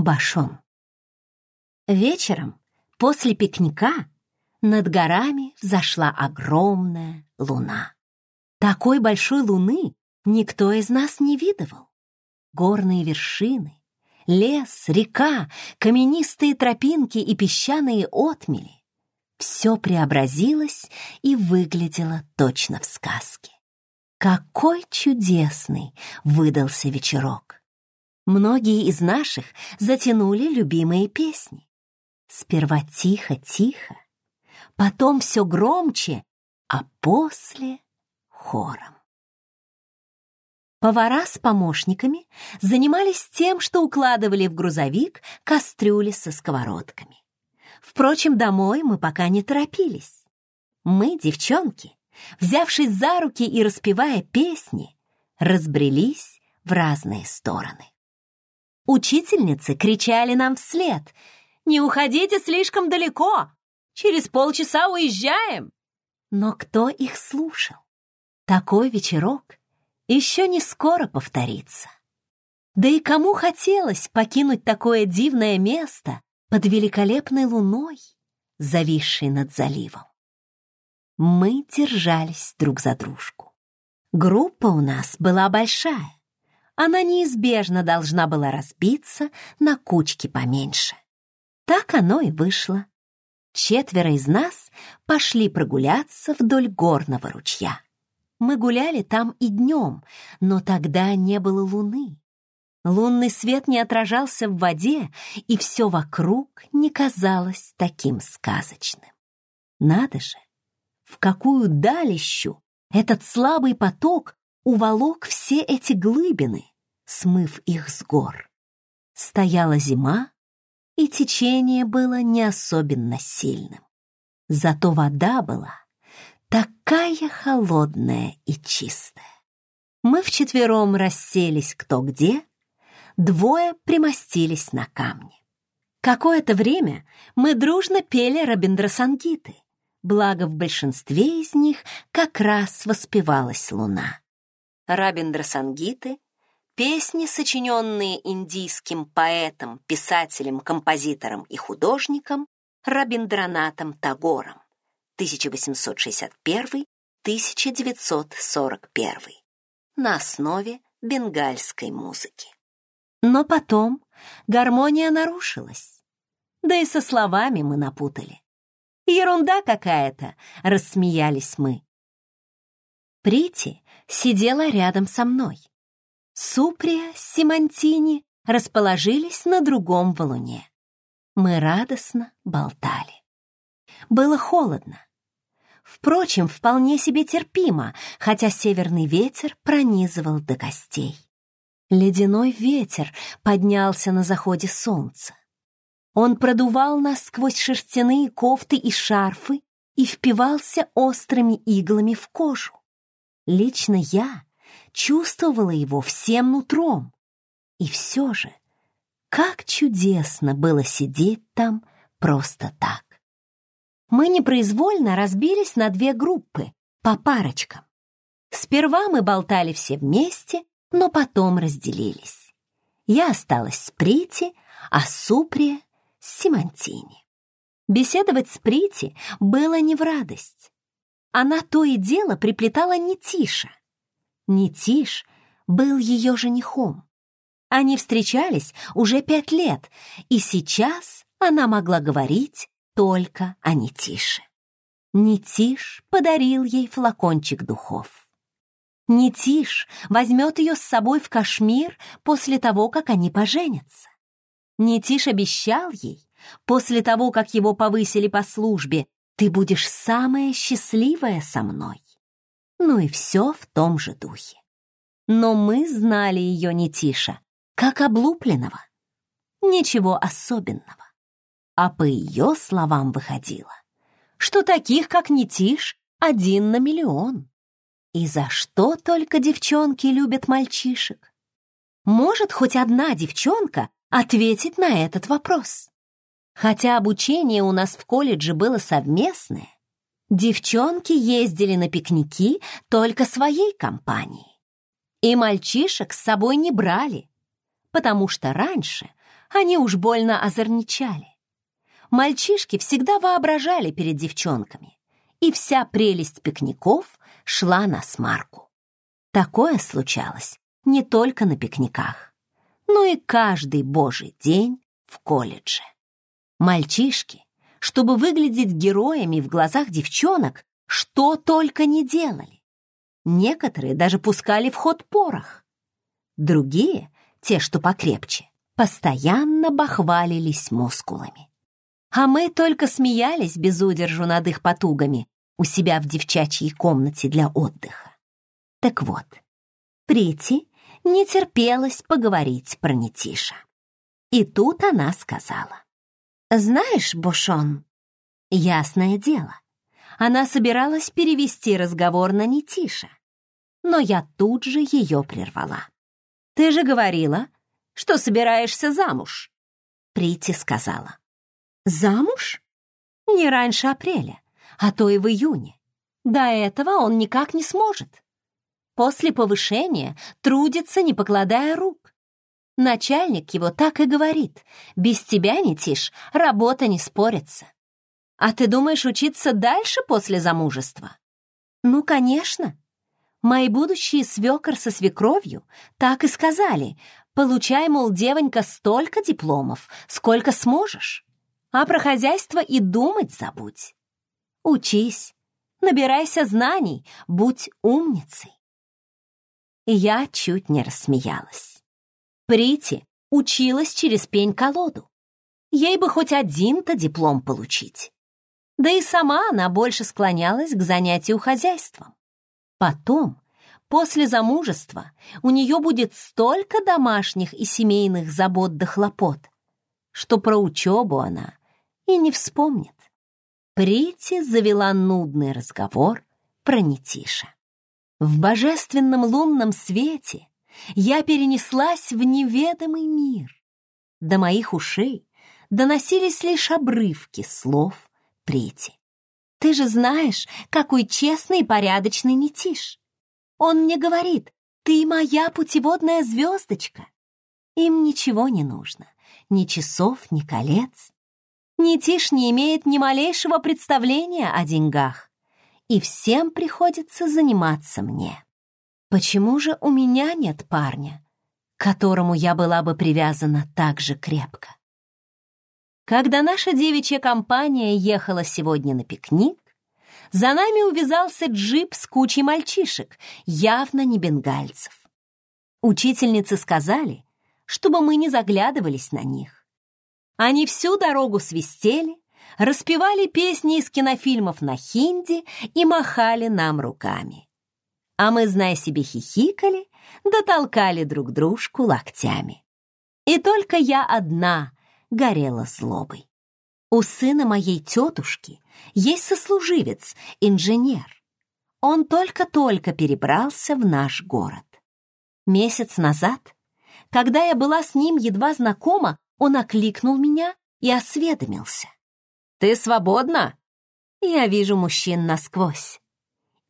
Камбашон. Вечером, после пикника, над горами взошла огромная луна. Такой большой луны никто из нас не видывал. Горные вершины, лес, река, каменистые тропинки и песчаные отмели — все преобразилось и выглядело точно в сказке. Какой чудесный выдался вечерок! многие из наших затянули любимые песни. Сперва тихо-тихо, потом все громче, а после хором. Повара с помощниками занимались тем, что укладывали в грузовик кастрюли со сковородками. Впрочем, домой мы пока не торопились. Мы, девчонки, взявшись за руки и распевая песни, разбрелись в разные стороны. Учительницы кричали нам вслед. «Не уходите слишком далеко! Через полчаса уезжаем!» Но кто их слушал? Такой вечерок еще не скоро повторится. Да и кому хотелось покинуть такое дивное место под великолепной луной, зависшей над заливом? Мы держались друг за дружку. Группа у нас была большая она неизбежно должна была разбиться на кучки поменьше. Так оно и вышло. Четверо из нас пошли прогуляться вдоль горного ручья. Мы гуляли там и днем, но тогда не было луны. Лунный свет не отражался в воде, и все вокруг не казалось таким сказочным. Надо же, в какую далищу этот слабый поток уволок все эти глыбины смыв их с гор. Стояла зима, и течение было не особенно сильным. Зато вода была такая холодная и чистая. Мы вчетвером расселись кто где, двое примостились на камне. Какое-то время мы дружно пели рабиндрасангиты, благо в большинстве из них как раз воспевалась луна. Рабиндрасангиты Песни, сочиненные индийским поэтом, писателем, композитором и художником Рабиндранатом Тагором 1861-1941 на основе бенгальской музыки. Но потом гармония нарушилась. Да и со словами мы напутали. «Ерунда какая-то!» — рассмеялись мы. Прити сидела рядом со мной. Суприя с Симонтини расположились на другом валуне. Мы радостно болтали. Было холодно. Впрочем, вполне себе терпимо, хотя северный ветер пронизывал до костей. Ледяной ветер поднялся на заходе солнца. Он продувал нас сквозь шерстяные кофты и шарфы и впивался острыми иглами в кожу. Лично я чувствовала его всем нутром. И все же, как чудесно было сидеть там просто так. Мы непроизвольно разбились на две группы, по парочкам. Сперва мы болтали все вместе, но потом разделились. Я осталась с Прити, а Суприя — с Симонтини. Беседовать с Прити было не в радость. Она то и дело приплетала не тише. Нетиш был ее женихом. Они встречались уже пять лет, и сейчас она могла говорить только о Нетише. Нетиш подарил ей флакончик духов. Нетиш возьмет ее с собой в Кашмир после того, как они поженятся. Нетиш обещал ей, после того, как его повысили по службе, ты будешь самая счастливая со мной. Ну и все в том же духе. Но мы знали ее не тише, как облупленного. Ничего особенного. А по ее словам выходило, что таких, как Нетиш, один на миллион. И за что только девчонки любят мальчишек? Может хоть одна девчонка ответить на этот вопрос? Хотя обучение у нас в колледже было совместное, девчонки ездили на пикники только своей компанией. И мальчишек с собой не брали, потому что раньше они уж больно озорничали. Мальчишки всегда воображали перед девчонками, и вся прелесть пикников шла на смарку. Такое случалось не только на пикниках, но и каждый божий день в колледже. Мальчишки чтобы выглядеть героями в глазах девчонок, что только не делали. Некоторые даже пускали в ход порох. Другие, те, что покрепче, постоянно бахвалились мускулами. А мы только смеялись без удержу над их потугами у себя в девчачьей комнате для отдыха. Так вот, Прити не терпелось поговорить про Нетиша. И тут она сказала. «Знаешь, Бошон, ясное дело, она собиралась перевести разговор на Нетиша, но я тут же ее прервала. Ты же говорила, что собираешься замуж!» Прити сказала. «Замуж? Не раньше апреля, а то и в июне. До этого он никак не сможет. После повышения трудится, не покладая рук. Начальник его так и говорит. Без тебя, не тишь, работа не спорится. А ты думаешь учиться дальше после замужества? Ну, конечно. Мои будущие свекор со свекровью так и сказали. Получай, мол, девонька, столько дипломов, сколько сможешь. А про хозяйство и думать забудь. Учись, набирайся знаний, будь умницей. И я чуть не рассмеялась. Прити училась через пень-колоду. Ей бы хоть один-то диплом получить. Да и сама она больше склонялась к занятию хозяйством. Потом, после замужества, у нее будет столько домашних и семейных забот да хлопот, что про учебу она и не вспомнит. Прити завела нудный разговор про Нетиша. В божественном лунном свете я перенеслась в неведомый мир. До моих ушей доносились лишь обрывки слов Прети, Ты же знаешь, какой честный и порядочный Нетиш. Он мне говорит, ты моя путеводная звездочка. Им ничего не нужно, ни часов, ни колец. Нетиш не имеет ни малейшего представления о деньгах, и всем приходится заниматься мне. Почему же у меня нет парня, к которому я была бы привязана так же крепко? Когда наша девичья компания ехала сегодня на пикник, за нами увязался джип с кучей мальчишек, явно не бенгальцев. Учительницы сказали, чтобы мы не заглядывались на них. Они всю дорогу свистели, распевали песни из кинофильмов на хинди и махали нам руками. А мы, зная себе, хихикали, да толкали друг дружку локтями. И только я одна горела злобой. У сына моей тетушки есть сослуживец, инженер. Он только-только перебрался в наш город. Месяц назад, когда я была с ним едва знакома, он окликнул меня и осведомился. «Ты свободна?» Я вижу мужчин насквозь.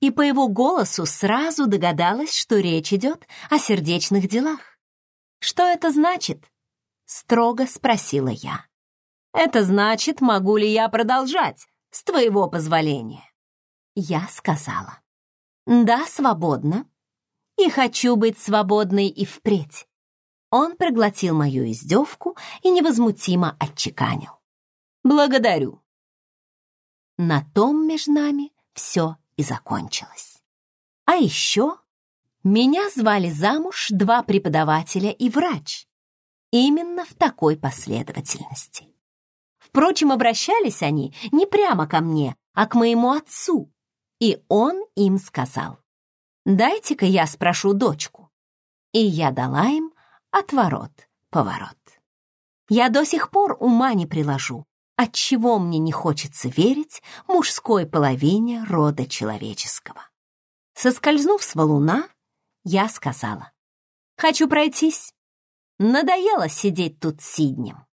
и по его голосу сразу догадалась, что речь идет о сердечных делах. «Что это значит?» — строго спросила я. «Это значит, могу ли я продолжать, с твоего позволения?» Я сказала. «Да, свободно. И хочу быть свободной и впредь». Он проглотил мою издевку и невозмутимо отчеканил. «Благодарю». На том между нами все и закончилась. А еще меня звали замуж два преподавателя и врач. Именно в такой последовательности. Впрочем, обращались они не прямо ко мне, а к моему отцу. И он им сказал, «Дайте-ка я спрошу дочку». И я дала им отворот-поворот. Я до сих пор ума не приложу, отчего мне не хочется верить мужской половине рода человеческого. Соскользнув с валуна, я сказала, «Хочу пройтись. Надоело сидеть тут сиднем».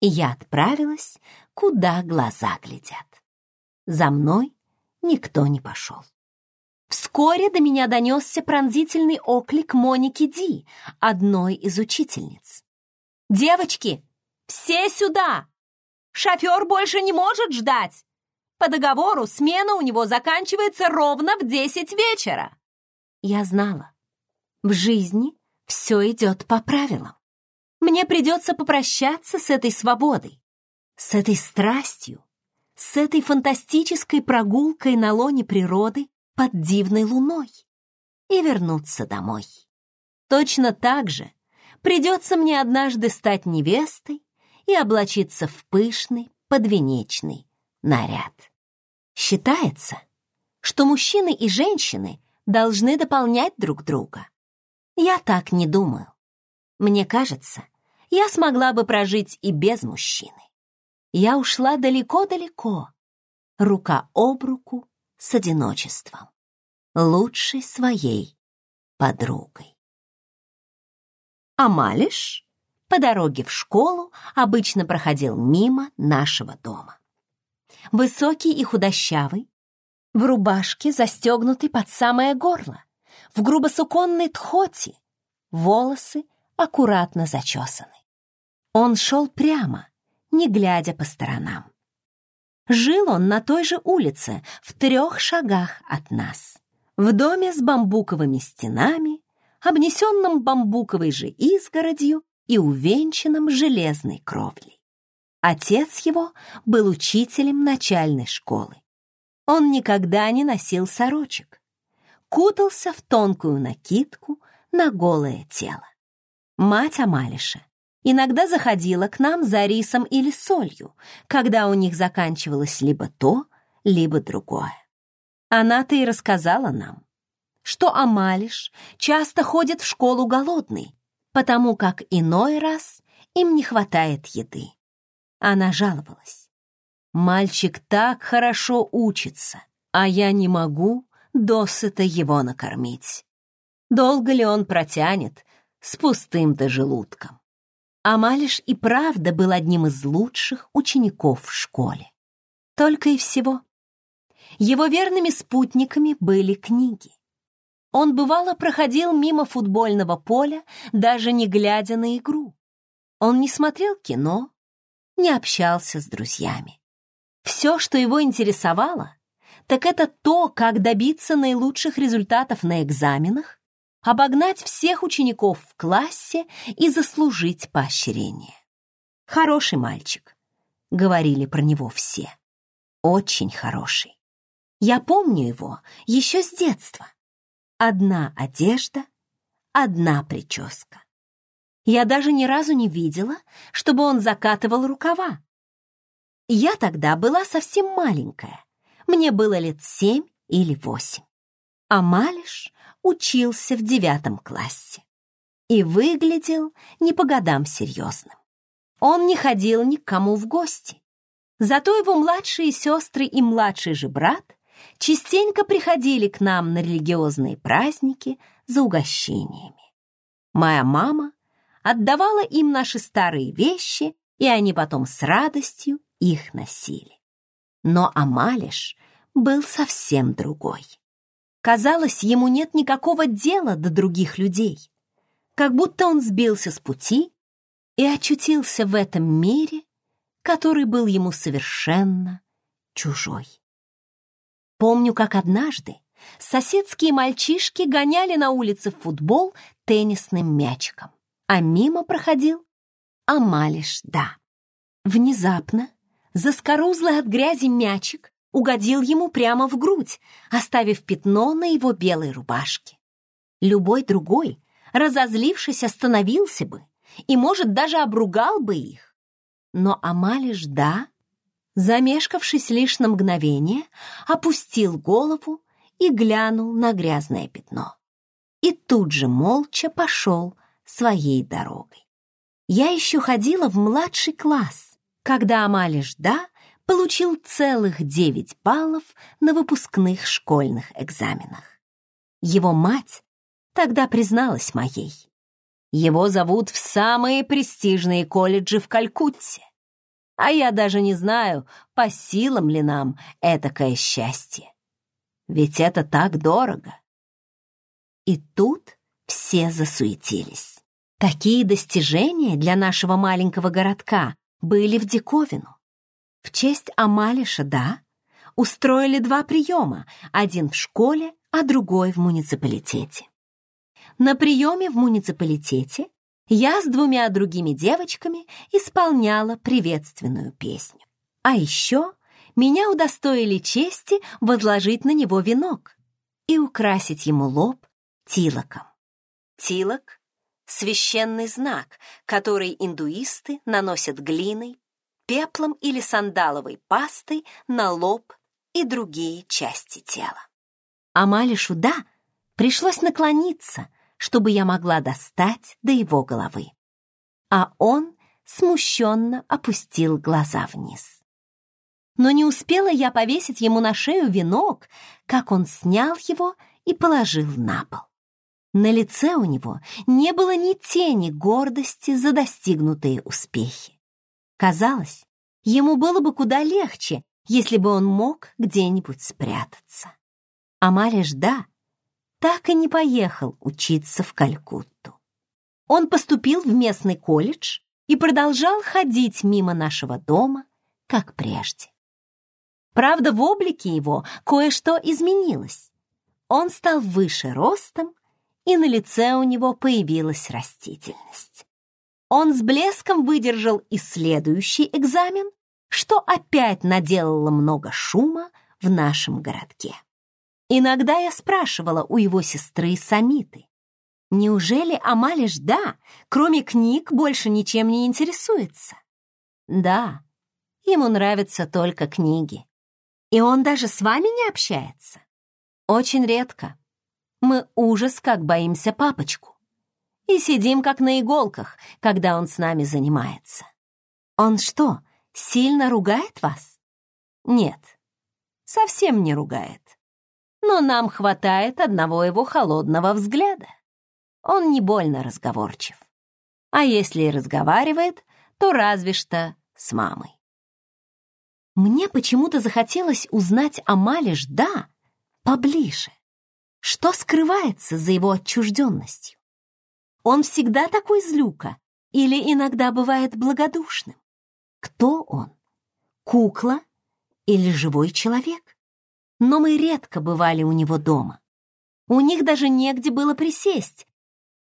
И я отправилась, куда глаза глядят. За мной никто не пошел. Вскоре до меня донесся пронзительный оклик Моники Ди, одной из учительниц. «Девочки, все сюда!» Шофер больше не может ждать. По договору смена у него заканчивается ровно в десять вечера. Я знала. В жизни все идет по правилам. Мне придется попрощаться с этой свободой, с этой страстью, с этой фантастической прогулкой на лоне природы под дивной луной и вернуться домой. Точно так же придется мне однажды стать невестой и облачиться в пышный подвенечный наряд. Считается, что мужчины и женщины должны дополнять друг друга. Я так не думаю. Мне кажется, я смогла бы прожить и без мужчины. Я ушла далеко-далеко, рука об руку с одиночеством, лучшей своей подругой. «А малиш?» по дороге в школу обычно проходил мимо нашего дома. Высокий и худощавый, в рубашке, застегнутой под самое горло, в грубосуконной тхоти, волосы аккуратно зачесаны. Он шел прямо, не глядя по сторонам. Жил он на той же улице, в трех шагах от нас, в доме с бамбуковыми стенами, обнесенном бамбуковой же изгородью и увенчанным железной кровлей. Отец его был учителем начальной школы. Он никогда не носил сорочек, кутался в тонкую накидку на голое тело. Мать Амалиша иногда заходила к нам за рисом или солью, когда у них заканчивалось либо то, либо другое. Она-то и рассказала нам, что Амалиш часто ходит в школу голодный, потому как иной раз им не хватает еды. Она жаловалась. «Мальчик так хорошо учится, а я не могу досыта его накормить. Долго ли он протянет с пустым-то желудком?» Амалиш и правда был одним из лучших учеников в школе. Только и всего. Его верными спутниками были книги. Он бывало проходил мимо футбольного поля, даже не глядя на игру. Он не смотрел кино, не общался с друзьями. Все, что его интересовало, так это то, как добиться наилучших результатов на экзаменах, обогнать всех учеников в классе и заслужить поощрение. «Хороший мальчик», — говорили про него все. «Очень хороший. Я помню его еще с детства. Одна одежда, одна прическа. Я даже ни разу не видела, чтобы он закатывал рукава. Я тогда была совсем маленькая. Мне было лет семь или восемь. А Малиш учился в девятом классе и выглядел не по годам серьезным. Он не ходил никому в гости. Зато его младшие сестры и младший же брат частенько приходили к нам на религиозные праздники за угощениями. Моя мама отдавала им наши старые вещи, и они потом с радостью их носили. Но Амалиш был совсем другой. Казалось, ему нет никакого дела до других людей. Как будто он сбился с пути и очутился в этом мире, который был ему совершенно чужой. Помню, как однажды соседские мальчишки гоняли на улице в футбол теннисным мячиком, а мимо проходил Амалиш Да. Внезапно заскорузлый от грязи мячик угодил ему прямо в грудь, оставив пятно на его белой рубашке. Любой другой, разозлившись, остановился бы и, может, даже обругал бы их. Но Амалиш Да Замешкавшись лишь на мгновение, опустил голову и глянул на грязное пятно. И тут же молча пошел своей дорогой. Я еще ходила в младший класс, когда Амали Жда получил целых 9 баллов на выпускных школьных экзаменах. Его мать тогда призналась моей. Его зовут в самые престижные колледжи в Калькутте а я даже не знаю, по силам ли нам этакое счастье. Ведь это так дорого. И тут все засуетились. Такие достижения для нашего маленького городка были в диковину. В честь Амалиша, да, устроили два приема, один в школе, а другой в муниципалитете. На приеме в муниципалитете я с двумя другими девочками исполняла приветственную песню. А еще меня удостоили чести возложить на него венок и украсить ему лоб тилоком. Тилок — священный знак, который индуисты наносят глиной, пеплом или сандаловой пастой на лоб и другие части тела. Амали да пришлось наклониться — чтобы я могла достать до его головы. А он смущенно опустил глаза вниз. Но не успела я повесить ему на шею венок, как он снял его и положил на пол. На лице у него не было ни тени гордости за достигнутые успехи. Казалось, ему было бы куда легче, если бы он мог где-нибудь спрятаться. Амалия жда так и не поехал учиться в Калькутту. Он поступил в местный колледж и продолжал ходить мимо нашего дома, как прежде. Правда, в облике его кое-что изменилось. Он стал выше ростом, и на лице у него появилась растительность. Он с блеском выдержал и следующий экзамен, что опять наделало много шума в нашем городке. Иногда я спрашивала у его сестры Самиты. Неужели Амалиш, да, кроме книг, больше ничем не интересуется? Да, ему нравятся только книги. И он даже с вами не общается? Очень редко. Мы ужас как боимся папочку. И сидим как на иголках, когда он с нами занимается. Он что, сильно ругает вас? Нет, совсем не ругает но нам хватает одного его холодного взгляда. Он не больно разговорчив. А если и разговаривает, то разве что с мамой. Мне почему-то захотелось узнать о Мале да поближе. Что скрывается за его отчужденностью? Он всегда такой злюка или иногда бывает благодушным? Кто он? Кукла или живой человек? но мы редко бывали у него дома. У них даже негде было присесть.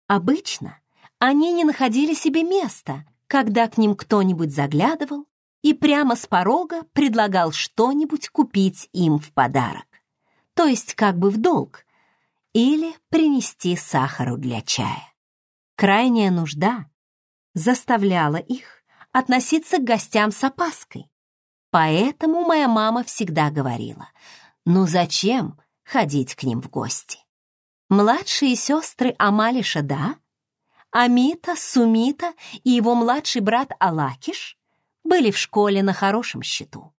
Обычно они не находили себе места, когда к ним кто-нибудь заглядывал и прямо с порога предлагал что-нибудь купить им в подарок, то есть как бы в долг, или принести сахару для чая. Крайняя нужда заставляла их относиться к гостям с опаской. Поэтому моя мама всегда говорила, ну зачем ходить к ним в гости? Младшие сестры Амалиша, да? Амита, Сумита и его младший брат Алакиш были в школе на хорошем счету.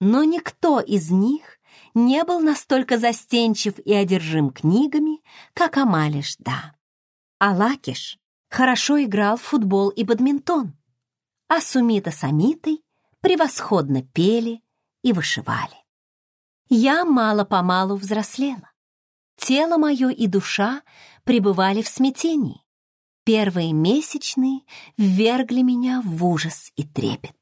Но никто из них не был настолько застенчив и одержим книгами, как Амалиш, да. Алакиш хорошо играл в футбол и бадминтон, а Сумита с Амитой превосходно пели и вышивали я мало-помалу взрослела. Тело мое и душа пребывали в смятении. Первые месячные ввергли меня в ужас и трепет.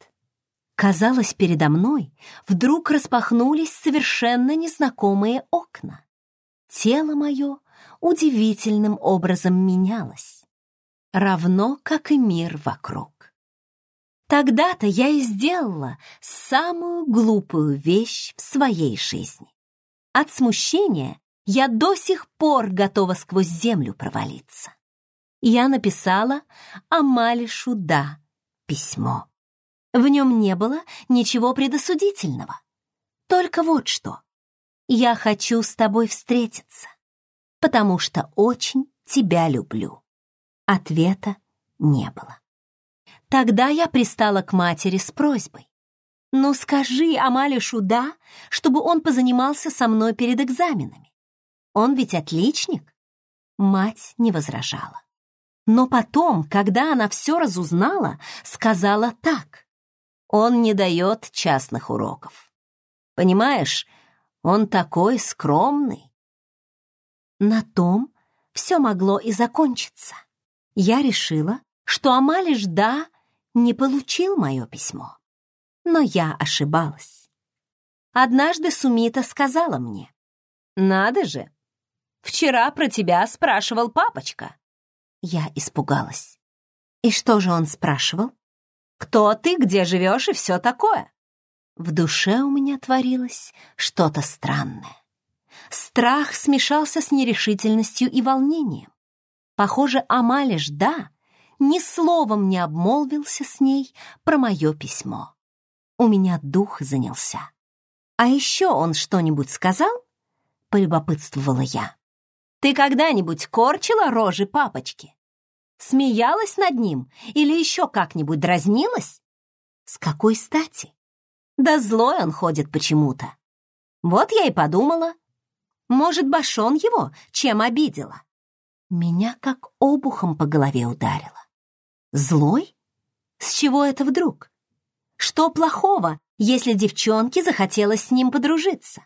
Казалось, передо мной вдруг распахнулись совершенно незнакомые окна. Тело мое удивительным образом менялось, равно как и мир вокруг. Тогда-то я и сделала самую глупую вещь в своей жизни. От смущения я до сих пор готова сквозь землю провалиться. Я написала Амалишу да письмо. В нем не было ничего предосудительного. Только вот что. Я хочу с тобой встретиться, потому что очень тебя люблю. Ответа не было. Тогда я пристала к матери с просьбой. «Ну скажи Амалишу «да», чтобы он позанимался со мной перед экзаменами. Он ведь отличник». Мать не возражала. Но потом, когда она все разузнала, сказала так. «Он не дает частных уроков. Понимаешь, он такой скромный». На том все могло и закончиться. Я решила, что Амалиш «да» не получил мое письмо. Но я ошибалась. Однажды Сумита сказала мне, «Надо же, вчера про тебя спрашивал папочка». Я испугалась. И что же он спрашивал? «Кто ты, где живешь и все такое?» В душе у меня творилось что-то странное. Страх смешался с нерешительностью и волнением. Похоже, Амали да? ни словом не обмолвился с ней про мое письмо. У меня дух занялся. «А еще он что-нибудь сказал?» — полюбопытствовала я. «Ты когда-нибудь корчила рожи папочки? Смеялась над ним или еще как-нибудь дразнилась? С какой стати? Да злой он ходит почему-то. Вот я и подумала. Может, Башон его чем обидела?» Меня как обухом по голове ударило. Злой? С чего это вдруг? Что плохого, если девчонке захотелось с ним подружиться?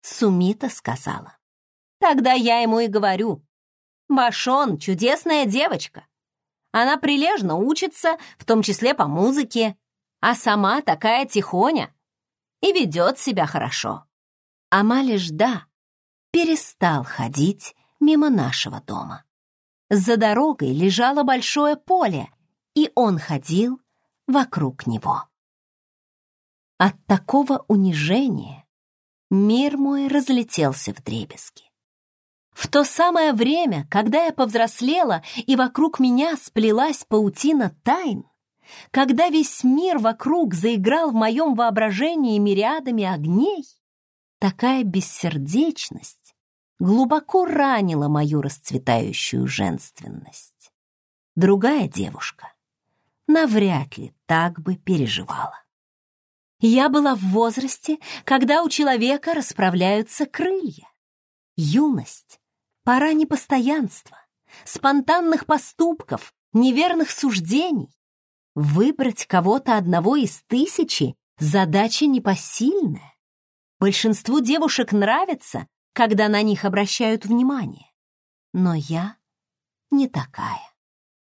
Сумита сказала. Тогда я ему и говорю. Машон — чудесная девочка. Она прилежно учится, в том числе по музыке, а сама такая тихоня и ведет себя хорошо. Амали жда перестал ходить мимо нашего дома. За дорогой лежало большое поле, и он ходил вокруг него. От такого унижения мир мой разлетелся в дребезги. В то самое время, когда я повзрослела и вокруг меня сплелась паутина тайн, когда весь мир вокруг заиграл в моем воображении мириадами огней, такая бессердечность глубоко ранила мою расцветающую женственность. Другая девушка навряд ли так бы переживала. Я была в возрасте, когда у человека расправляются крылья. Юность — пора непостоянства, спонтанных поступков, неверных суждений. Выбрать кого-то одного из тысячи — задача непосильная. Большинству девушек нравится, когда на них обращают внимание. Но я не такая.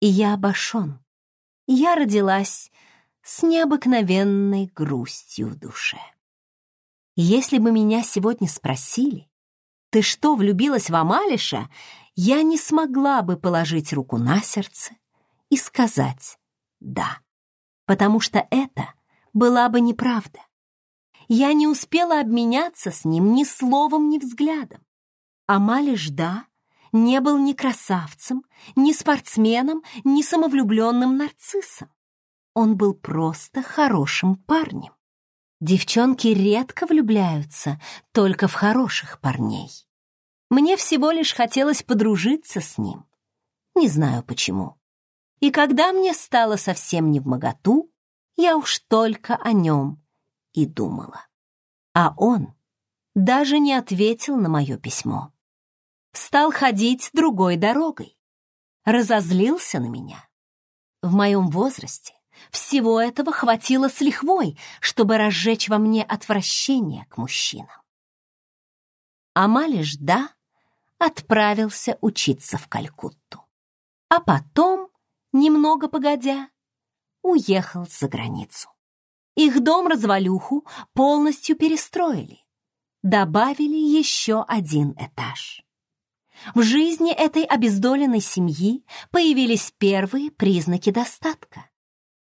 И я обошен. Я родилась с необыкновенной грустью в душе. Если бы меня сегодня спросили, «Ты что, влюбилась в Амалиша?» я не смогла бы положить руку на сердце и сказать «да», потому что это была бы неправда. Я не успела обменяться с ним ни словом, ни взглядом. Амали Жда не был ни красавцем, ни спортсменом, ни самовлюбленным нарциссом. Он был просто хорошим парнем. Девчонки редко влюбляются только в хороших парней. Мне всего лишь хотелось подружиться с ним. Не знаю почему. И когда мне стало совсем не в моготу, я уж только о нем и думала. А он даже не ответил на мое письмо. Стал ходить другой дорогой. Разозлился на меня. В моем возрасте всего этого хватило с лихвой, чтобы разжечь во мне отвращение к мужчинам. Амали Жда отправился учиться в Калькутту. А потом, немного погодя, уехал за границу. Их дом развалюху полностью перестроили. Добавили еще один этаж. В жизни этой обездоленной семьи появились первые признаки достатка.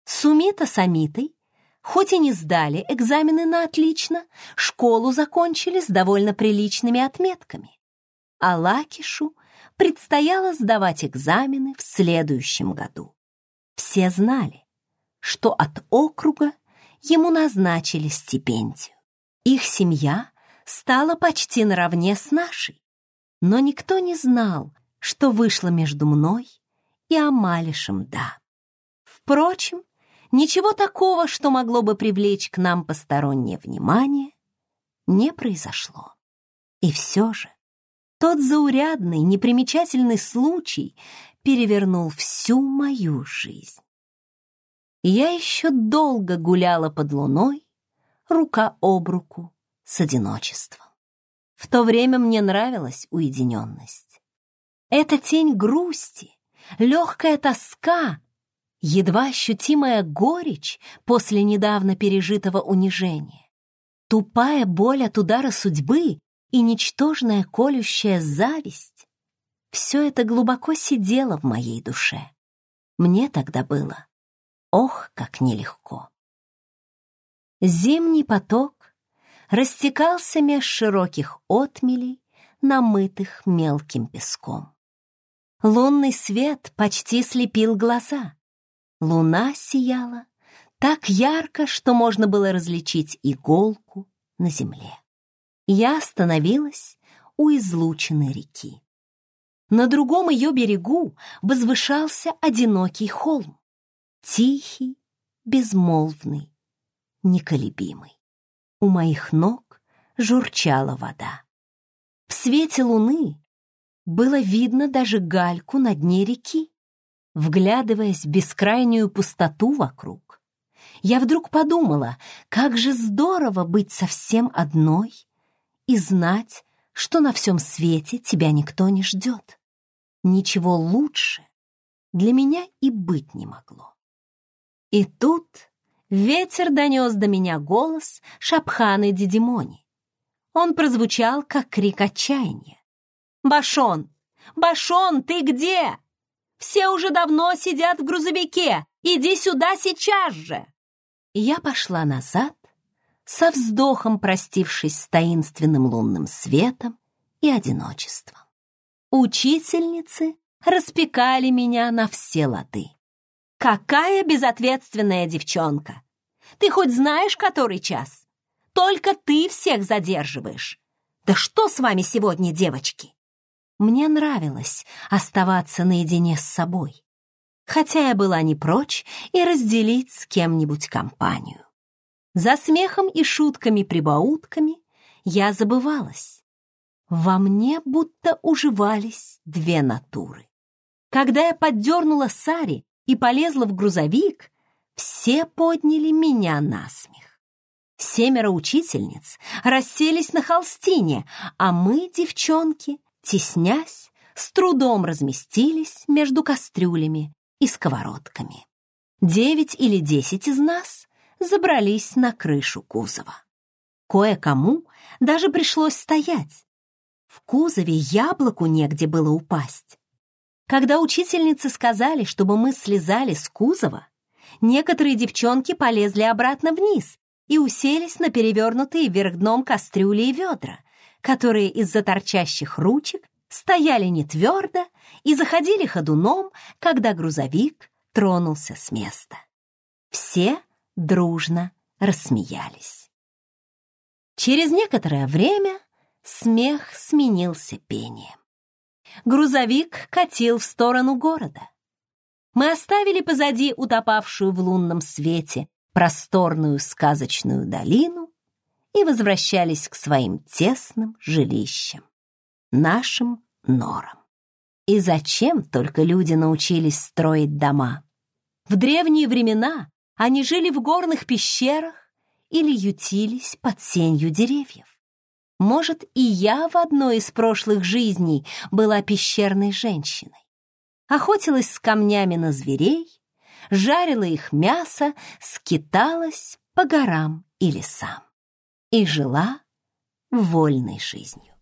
Сумита с Амитой, хоть и не сдали экзамены на отлично, школу закончили с довольно приличными отметками. А Лакишу предстояло сдавать экзамены в следующем году. Все знали, что от округа ему назначили стипендию. Их семья стала почти наравне с нашей, но никто не знал, что вышло между мной и Амалишем Да. Впрочем, ничего такого, что могло бы привлечь к нам постороннее внимание, не произошло. И все же тот заурядный, непримечательный случай перевернул всю мою жизнь я еще долго гуляла под луной, рука об руку с одиночеством. В то время мне нравилась уединенность. Эта тень грусти, легкая тоска, едва ощутимая горечь после недавно пережитого унижения, тупая боль от удара судьбы и ничтожная колющая зависть — все это глубоко сидело в моей душе. Мне тогда было Ох, как нелегко! Зимний поток растекался меж широких отмелей, намытых мелким песком. Лунный свет почти слепил глаза. Луна сияла так ярко, что можно было различить иголку на земле. Я остановилась у излученной реки. На другом ее берегу возвышался одинокий холм тихий, безмолвный, неколебимый. У моих ног журчала вода. В свете луны было видно даже гальку на дне реки. Вглядываясь в бескрайнюю пустоту вокруг, я вдруг подумала, как же здорово быть совсем одной и знать, что на всем свете тебя никто не ждет. Ничего лучше для меня и быть не могло. И тут ветер донес до меня голос Шапханы Дидимони. Он прозвучал, как крик отчаяния. «Башон! Башон, ты где? Все уже давно сидят в грузовике! Иди сюда сейчас же!» Я пошла назад, со вздохом простившись с таинственным лунным светом и одиночеством. Учительницы распекали меня на все лады. Какая безответственная девчонка! Ты хоть знаешь, который час? Только ты всех задерживаешь. Да что с вами сегодня, девочки? Мне нравилось оставаться наедине с собой, хотя я была не прочь и разделить с кем-нибудь компанию. За смехом и шутками-прибаутками я забывалась. Во мне будто уживались две натуры. Когда я поддернула Сари, и полезла в грузовик, все подняли меня на смех. Семеро учительниц расселись на холстине, а мы, девчонки, теснясь, с трудом разместились между кастрюлями и сковородками. Девять или десять из нас забрались на крышу кузова. Кое-кому даже пришлось стоять. В кузове яблоку негде было упасть. Когда учительницы сказали, чтобы мы слезали с кузова, некоторые девчонки полезли обратно вниз и уселись на перевернутые вверх дном кастрюли и ведра, которые из-за торчащих ручек стояли не твердо и заходили ходуном, когда грузовик тронулся с места. Все дружно рассмеялись. Через некоторое время смех сменился пением. Грузовик катил в сторону города. Мы оставили позади утопавшую в лунном свете просторную сказочную долину и возвращались к своим тесным жилищам, нашим норам. И зачем только люди научились строить дома? В древние времена они жили в горных пещерах или ютились под сенью деревьев. Может, и я в одной из прошлых жизней была пещерной женщиной. Охотилась с камнями на зверей, жарила их мясо, скиталась по горам и лесам и жила вольной жизнью.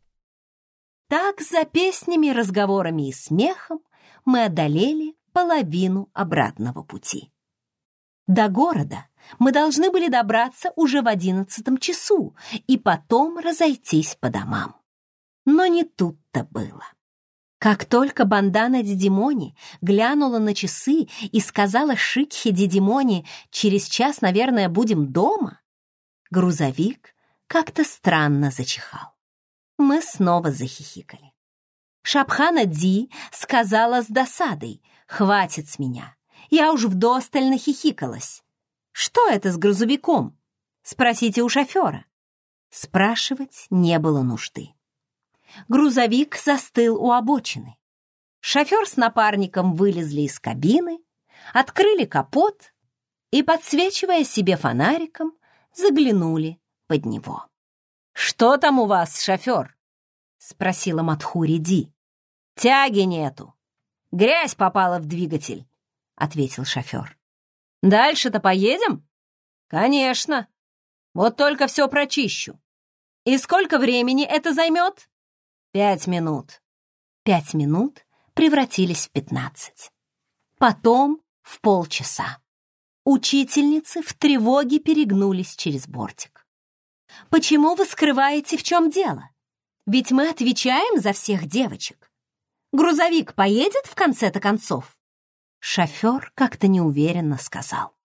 Так за песнями, разговорами и смехом мы одолели половину обратного пути. До города мы должны были добраться уже в одиннадцатом часу и потом разойтись по домам. Но не тут-то было. Как только бандана Дидимони глянула на часы и сказала Шикхе Дидимони «Через час, наверное, будем дома», грузовик как-то странно зачихал. Мы снова захихикали. Шапхана Ди сказала с досадой «Хватит с меня, я уж вдостально хихикалась. Что это с грузовиком? Спросите у шофера. Спрашивать не было нужды. Грузовик застыл у обочины. Шофер с напарником вылезли из кабины, открыли капот и, подсвечивая себе фонариком, заглянули под него. «Что там у вас, шофер?» — спросила Матхури Ди. «Тяги нету. Грязь попала в двигатель ответил шофер. «Дальше-то поедем?» «Конечно. Вот только все прочищу. И сколько времени это займет?» «Пять минут». Пять минут превратились в пятнадцать. Потом в полчаса. Учительницы в тревоге перегнулись через бортик. «Почему вы скрываете, в чем дело? Ведь мы отвечаем за всех девочек. Грузовик поедет в конце-то концов?» Шофер как-то неуверенно сказал.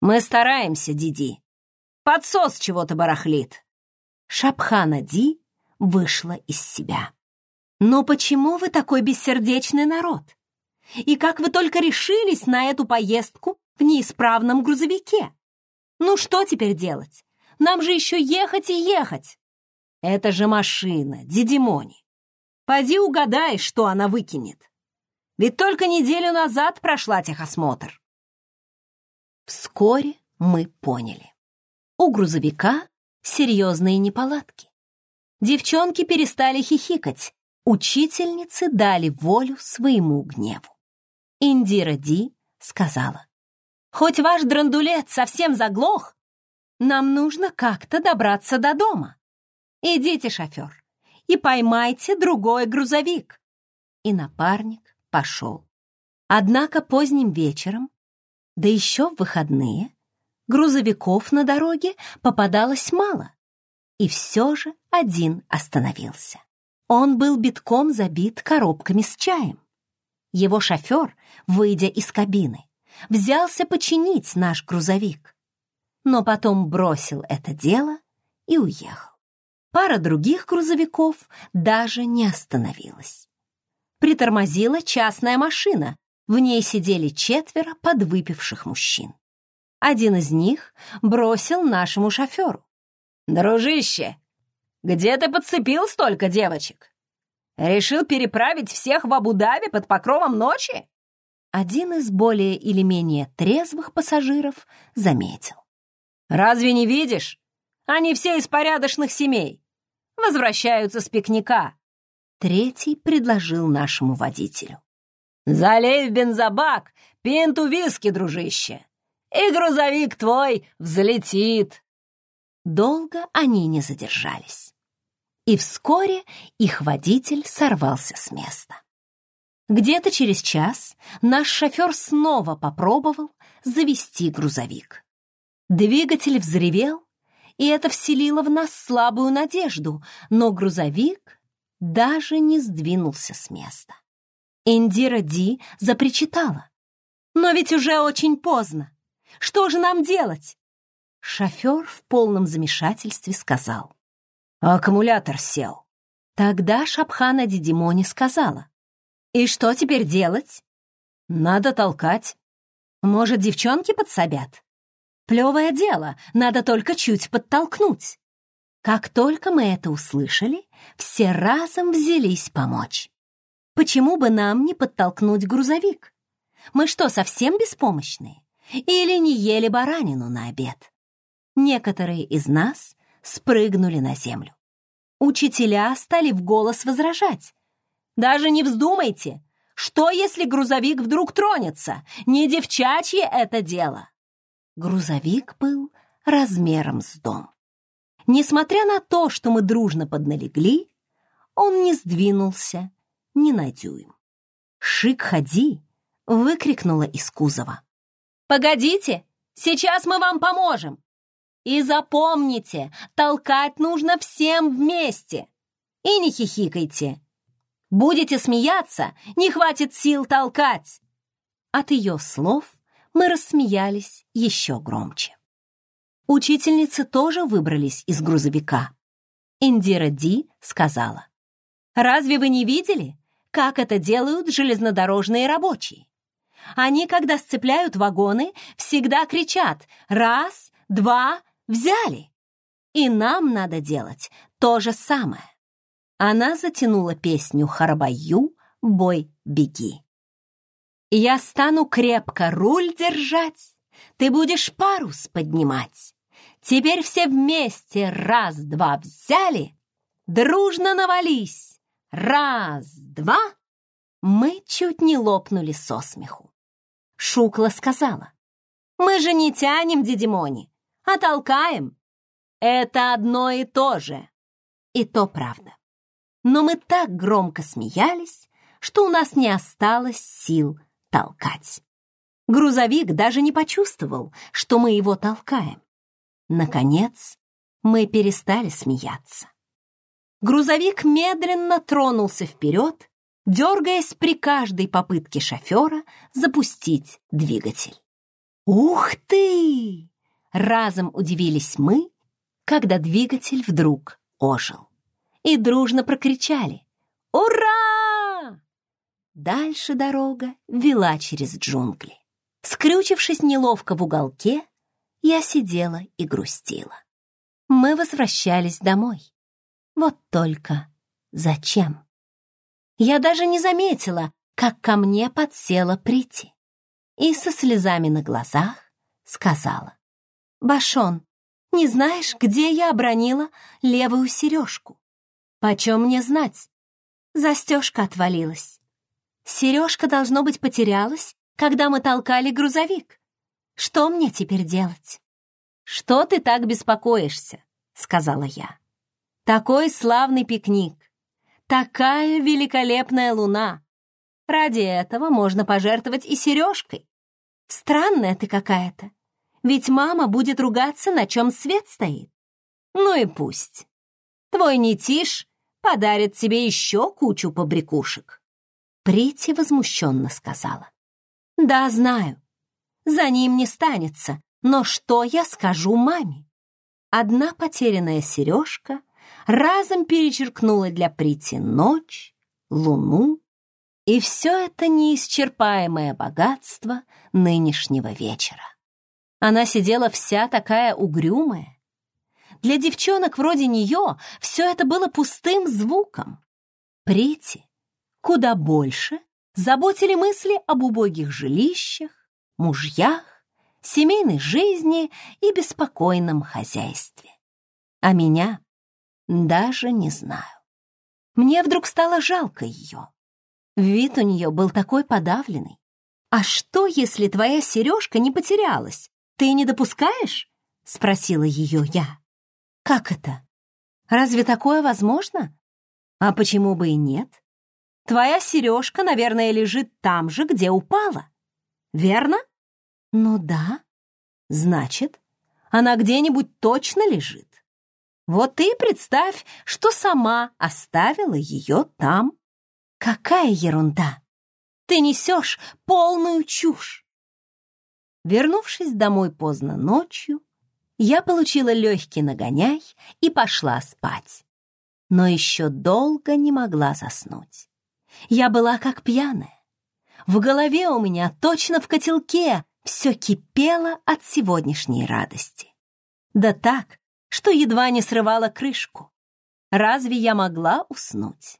«Мы стараемся, Диди. Подсос чего-то барахлит». Шапхана Ди вышла из себя. «Но почему вы такой бессердечный народ? И как вы только решились на эту поездку в неисправном грузовике? Ну что теперь делать? Нам же еще ехать и ехать!» «Это же машина, Дидимони. Поди угадай, что она выкинет. Ведь только неделю назад прошла техосмотр. Вскоре мы поняли. У грузовика серьезные неполадки. Девчонки перестали хихикать. Учительницы дали волю своему гневу. Индира Ди сказала. «Хоть ваш драндулет совсем заглох, нам нужно как-то добраться до дома. Идите, шофер, и поймайте другой грузовик». И напарник пошел. Однако поздним вечером, да еще в выходные, грузовиков на дороге попадалось мало. И все же один остановился. Он был битком забит коробками с чаем. Его шофер, выйдя из кабины, взялся починить наш грузовик. Но потом бросил это дело и уехал. Пара других грузовиков даже не остановилась притормозила частная машина. В ней сидели четверо подвыпивших мужчин. Один из них бросил нашему шоферу. «Дружище, где ты подцепил столько девочек? Решил переправить всех в Абу-Даби под покровом ночи?» Один из более или менее трезвых пассажиров заметил. «Разве не видишь? Они все из порядочных семей. Возвращаются с пикника. Третий предложил нашему водителю. «Залей в бензобак, пинту виски, дружище, и грузовик твой взлетит!» Долго они не задержались. И вскоре их водитель сорвался с места. Где-то через час наш шофер снова попробовал завести грузовик. Двигатель взревел, и это вселило в нас слабую надежду, но грузовик даже не сдвинулся с места. Индира Ди запричитала. «Но ведь уже очень поздно! Что же нам делать?» Шофер в полном замешательстве сказал. «Аккумулятор сел». Тогда Шапхана Дидимони сказала. «И что теперь делать?» «Надо толкать. Может, девчонки подсобят?» «Плевое дело, надо только чуть подтолкнуть». Как только мы это услышали, все разом взялись помочь. Почему бы нам не подтолкнуть грузовик? Мы что, совсем беспомощные? Или не ели баранину на обед? Некоторые из нас спрыгнули на землю. Учителя стали в голос возражать. «Даже не вздумайте! Что, если грузовик вдруг тронется? Не девчачье это дело!» Грузовик был размером с дом. Несмотря на то, что мы дружно подналегли, он не сдвинулся ни на дюйм. «Шик, ходи!» — выкрикнула из кузова. «Погодите! Сейчас мы вам поможем! И запомните, толкать нужно всем вместе! И не хихикайте! Будете смеяться, не хватит сил толкать!» От ее слов мы рассмеялись еще громче. Учительницы тоже выбрались из грузовика. Индира Ди сказала. «Разве вы не видели, как это делают железнодорожные рабочие? Они, когда сцепляют вагоны, всегда кричат «раз, два, взяли!» И нам надо делать то же самое. Она затянула песню «Харабаю, бой, беги». «Я стану крепко руль держать, ты будешь парус поднимать, Теперь все вместе раз-два взяли, дружно навались. Раз-два. Мы чуть не лопнули со смеху. Шукла сказала. Мы же не тянем дедемони, а толкаем. Это одно и то же. И то правда. Но мы так громко смеялись, что у нас не осталось сил толкать. Грузовик даже не почувствовал, что мы его толкаем. Наконец, мы перестали смеяться. Грузовик медленно тронулся вперед, дергаясь при каждой попытке шофера запустить двигатель. «Ух ты!» — разом удивились мы, когда двигатель вдруг ожил. И дружно прокричали «Ура!» Дальше дорога вела через джунгли. Скрючившись неловко в уголке, я сидела и грустила. Мы возвращались домой. Вот только зачем? Я даже не заметила, как ко мне подсела прийти, И со слезами на глазах сказала. «Башон, не знаешь, где я обронила левую сережку? Почем мне знать?» Застежка отвалилась. Сережка, должно быть, потерялась, когда мы толкали грузовик. Что мне теперь делать? Что ты так беспокоишься? Сказала я. Такой славный пикник. Такая великолепная луна. Ради этого можно пожертвовать и сережкой. Странная ты какая-то. Ведь мама будет ругаться, на чем свет стоит. Ну и пусть. Твой нетиш подарит тебе еще кучу побрякушек. Прити возмущенно сказала. «Да, знаю за ним не станется. Но что я скажу маме? Одна потерянная сережка разом перечеркнула для Прити ночь, луну и все это неисчерпаемое богатство нынешнего вечера. Она сидела вся такая угрюмая. Для девчонок вроде нее все это было пустым звуком. Прити куда больше заботили мысли об убогих жилищах, мужьях, семейной жизни и беспокойном хозяйстве. А меня даже не знаю. Мне вдруг стало жалко ее. Вид у нее был такой подавленный. «А что, если твоя сережка не потерялась? Ты не допускаешь?» — спросила ее я. «Как это? Разве такое возможно?» «А почему бы и нет? Твоя сережка, наверное, лежит там же, где упала. Верно?» «Ну да. Значит, она где-нибудь точно лежит. Вот и представь, что сама оставила ее там. Какая ерунда! Ты несешь полную чушь!» Вернувшись домой поздно ночью, я получила легкий нагоняй и пошла спать. Но еще долго не могла заснуть. Я была как пьяная. В голове у меня, точно в котелке, все кипело от сегодняшней радости. Да так, что едва не срывала крышку. Разве я могла уснуть?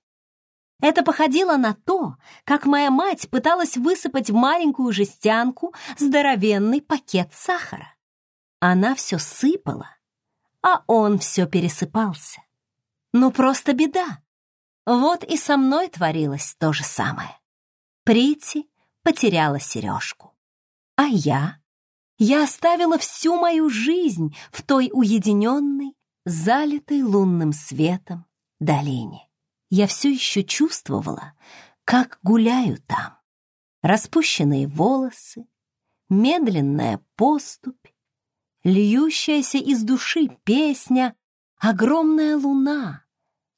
Это походило на то, как моя мать пыталась высыпать в маленькую жестянку здоровенный пакет сахара. Она все сыпала, а он все пересыпался. Ну просто беда. Вот и со мной творилось то же самое. Прити потеряла сережку. А я? Я оставила всю мою жизнь в той уединенной, залитой лунным светом долине. Я все еще чувствовала, как гуляю там. Распущенные волосы, медленная поступь, льющаяся из души песня, огромная луна,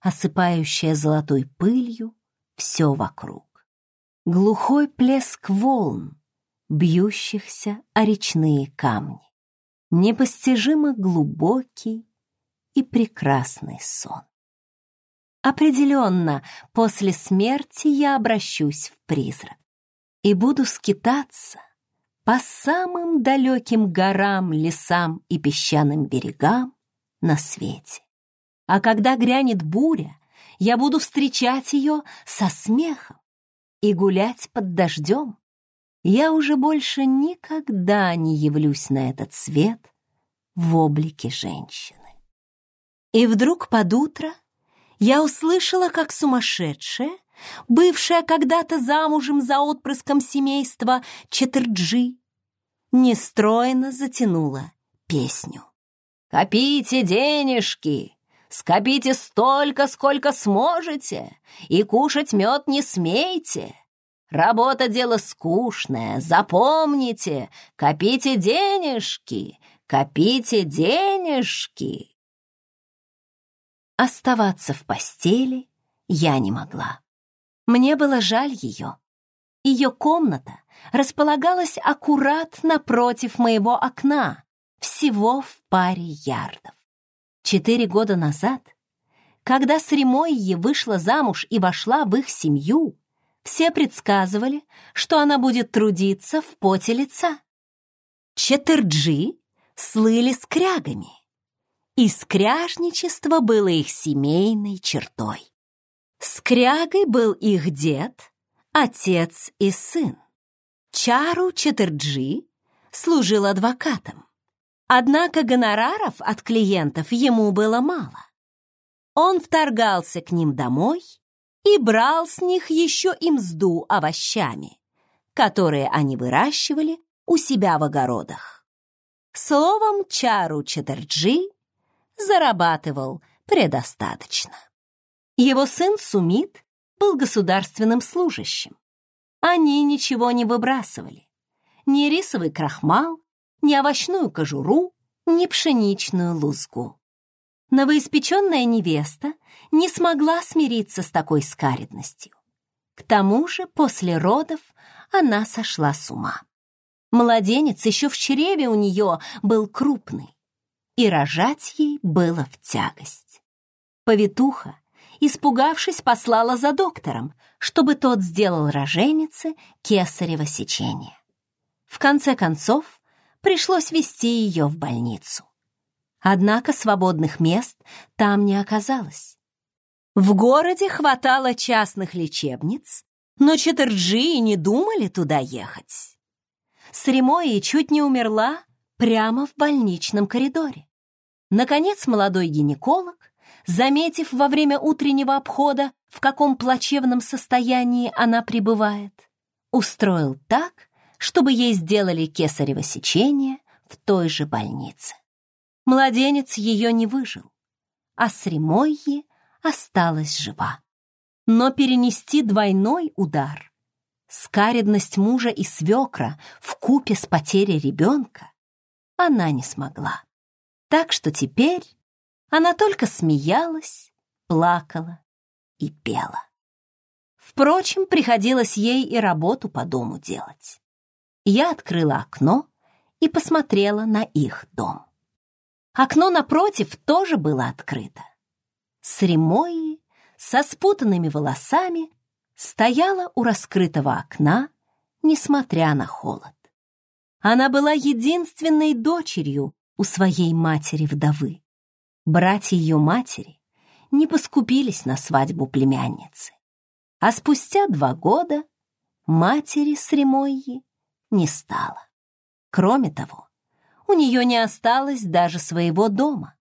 осыпающая золотой пылью все вокруг. Глухой плеск волн, бьющихся о речные камни. Непостижимо глубокий и прекрасный сон. Определенно, после смерти я обращусь в призрак и буду скитаться по самым далеким горам, лесам и песчаным берегам на свете. А когда грянет буря, я буду встречать ее со смехом и гулять под дождем, я уже больше никогда не явлюсь на этот свет в облике женщины. И вдруг под утро я услышала, как сумасшедшая, бывшая когда-то замужем за отпрыском семейства Четырджи, нестройно затянула песню. «Копите денежки!» Скопите столько, сколько сможете, и кушать мед не смейте, Работа — дело скучное, запомните, копите денежки, копите денежки. Оставаться в постели я не могла. Мне было жаль ее. Ее комната располагалась аккурат напротив моего окна, всего в паре ярдов. Четыре года назад, когда с Ремойе вышла замуж и вошла в их семью, все предсказывали, что она будет трудиться в поте лица. Четырджи слыли скрягами, и скряжничество было их семейной чертой. Скрягой был их дед, отец и сын. Чару Четырджи служил адвокатом. Однако гонораров от клиентов ему было мало. Он вторгался к ним домой – и брал с них еще и мзду овощами, которые они выращивали у себя в огородах. Словом, Чару Чаттерджи зарабатывал предостаточно. Его сын Сумит был государственным служащим. Они ничего не выбрасывали. Ни рисовый крахмал, ни овощную кожуру, ни пшеничную лузгу. Новоиспеченная невеста не смогла смириться с такой скаридностью. К тому же после родов она сошла с ума. Младенец еще в чреве у нее был крупный, и рожать ей было в тягость. Повитуха, испугавшись, послала за доктором, чтобы тот сделал роженице кесарево сечение. В конце концов, пришлось вести ее в больницу. Однако свободных мест там не оказалось. В городе хватало частных лечебниц, но Четерджи не думали туда ехать. Сремои чуть не умерла прямо в больничном коридоре. Наконец молодой гинеколог, заметив во время утреннего обхода, в каком плачевном состоянии она пребывает, устроил так, чтобы ей сделали кесарево сечение в той же больнице. Младенец ее не выжил, а Сремойи осталась жива. Но перенести двойной удар, скаредность мужа и свекра в купе с потерей ребенка, она не смогла. Так что теперь она только смеялась, плакала и пела. Впрочем, приходилось ей и работу по дому делать. Я открыла окно и посмотрела на их дом. Окно напротив тоже было открыто с ремой, со спутанными волосами, стояла у раскрытого окна, несмотря на холод. Она была единственной дочерью у своей матери-вдовы. Братья ее матери не поскупились на свадьбу племянницы. А спустя два года матери с Ремойи не стало. Кроме того, у нее не осталось даже своего дома.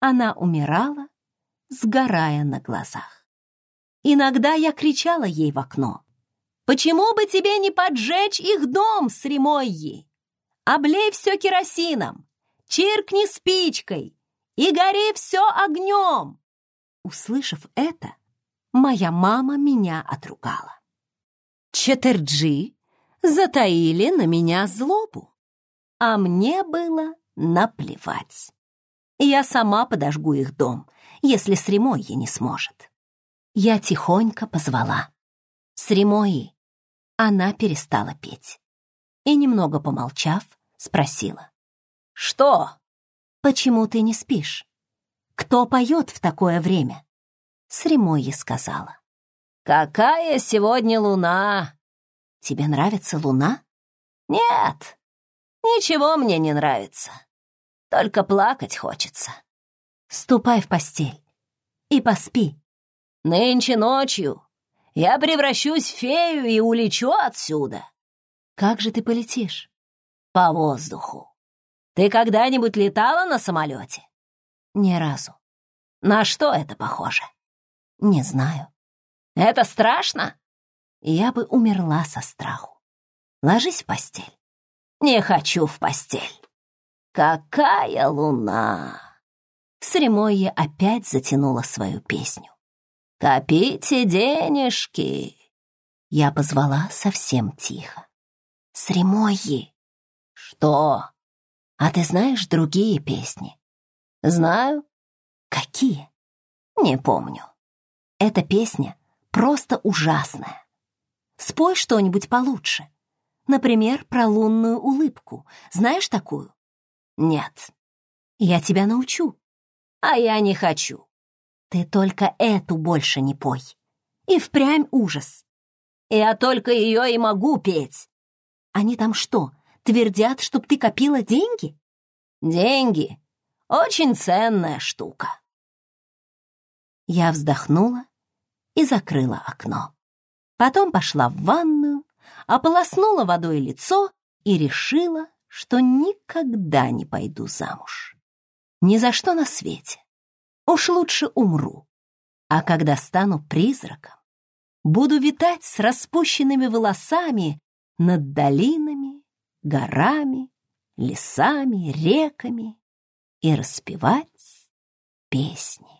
Она умирала сгорая на глазах. Иногда я кричала ей в окно. «Почему бы тебе не поджечь их дом с Ремойи? Облей все керосином, чиркни спичкой и гори все огнем!» Услышав это, моя мама меня отругала. Четерджи затаили на меня злобу, а мне было наплевать. Я сама подожгу их дом — если с Ремойи не сможет. Я тихонько позвала. С Ремойи она перестала петь. И, немного помолчав, спросила. «Что?» «Почему ты не спишь? Кто поет в такое время?» С Ремойи сказала. «Какая сегодня луна!» «Тебе нравится луна?» «Нет, ничего мне не нравится. Только плакать хочется». Ступай в постель и поспи. Нынче ночью я превращусь в фею и улечу отсюда. Как же ты полетишь? По воздуху. Ты когда-нибудь летала на самолете? Ни разу. На что это похоже? Не знаю. Это страшно? Я бы умерла со страху. Ложись в постель. Не хочу в постель. Какая луна! Сремойя опять затянула свою песню. «Копите денежки!» Я позвала совсем тихо. «Сремойи!» «Что?» «А ты знаешь другие песни?» «Знаю». «Какие?» «Не помню». «Эта песня просто ужасная. Спой что-нибудь получше. Например, про лунную улыбку. Знаешь такую?» «Нет». «Я тебя научу а я не хочу. Ты только эту больше не пой. И впрямь ужас. Я только ее и могу петь. Они там что, твердят, чтоб ты копила деньги? Деньги — очень ценная штука. Я вздохнула и закрыла окно. Потом пошла в ванную, ополоснула водой лицо и решила, что никогда не пойду замуж ни за что на свете. Уж лучше умру. А когда стану призраком, буду витать с распущенными волосами над долинами, горами, лесами, реками и распевать песни.